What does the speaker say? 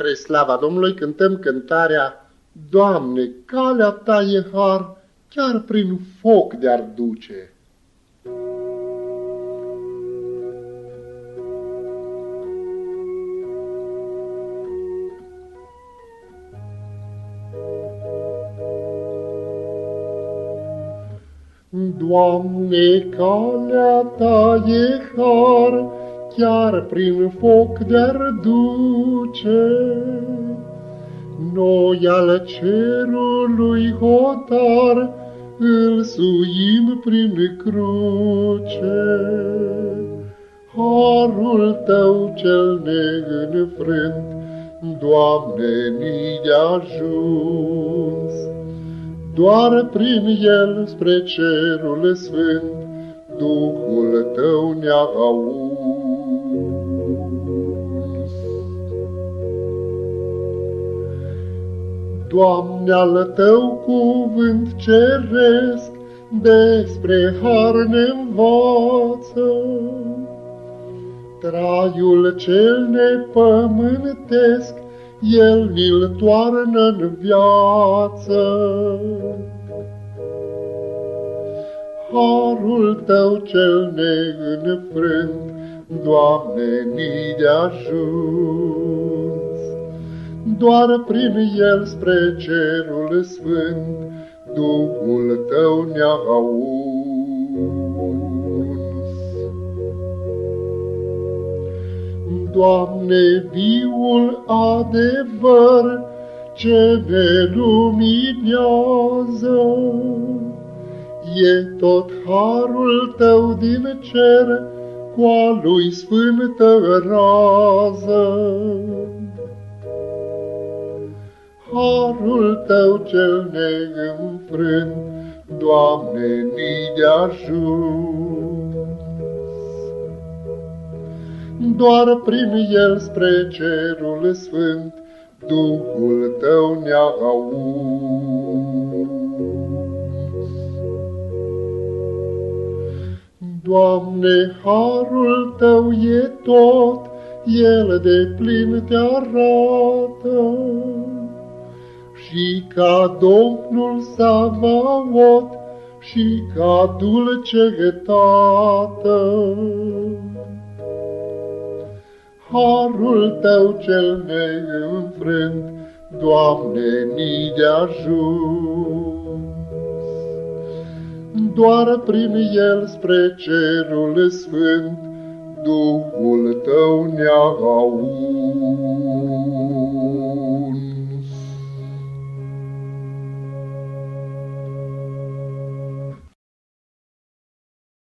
Spre slava Domnului cântăm cântarea Doamne, calea Ta e har, chiar prin foc de-ar duce. Doamne, calea Ta e har, chiar prin foc de-ar duce. Noi al cerului hotar îl suim prin cruce. Harul Tău cel neînfrânt, Doamne, ni de ajuns. Doar prin el spre cerul sfânt, Duhul Tău ne-a Doamne, al Tău cuvânt ceresc, despre har ne învață. Traiul cel nepământesc, El ni-l toarnă în viață. Harul Tău cel neînfrânt, Doamne, ni de ajuns doar prin el spre cerul sfânt, Duhul tău ne-a Doamne, viul adevăr ce ne luminează, E tot harul tău din cer, cu a lui sfântă rază harul Tău cel neînfrânt, Doamne, ni de ajuns. Doar prin el spre cerul sfânt, Duhul Tău ne-a Doamne, harul Tău e tot, El de plin te arată și ca Domnul Savaot și ca dulce Tată. Harul Tău cel neînfrânt, Doamne, ni de ajuns. Doar prin El spre cerul sfânt, Duhul Tău ne-a auz.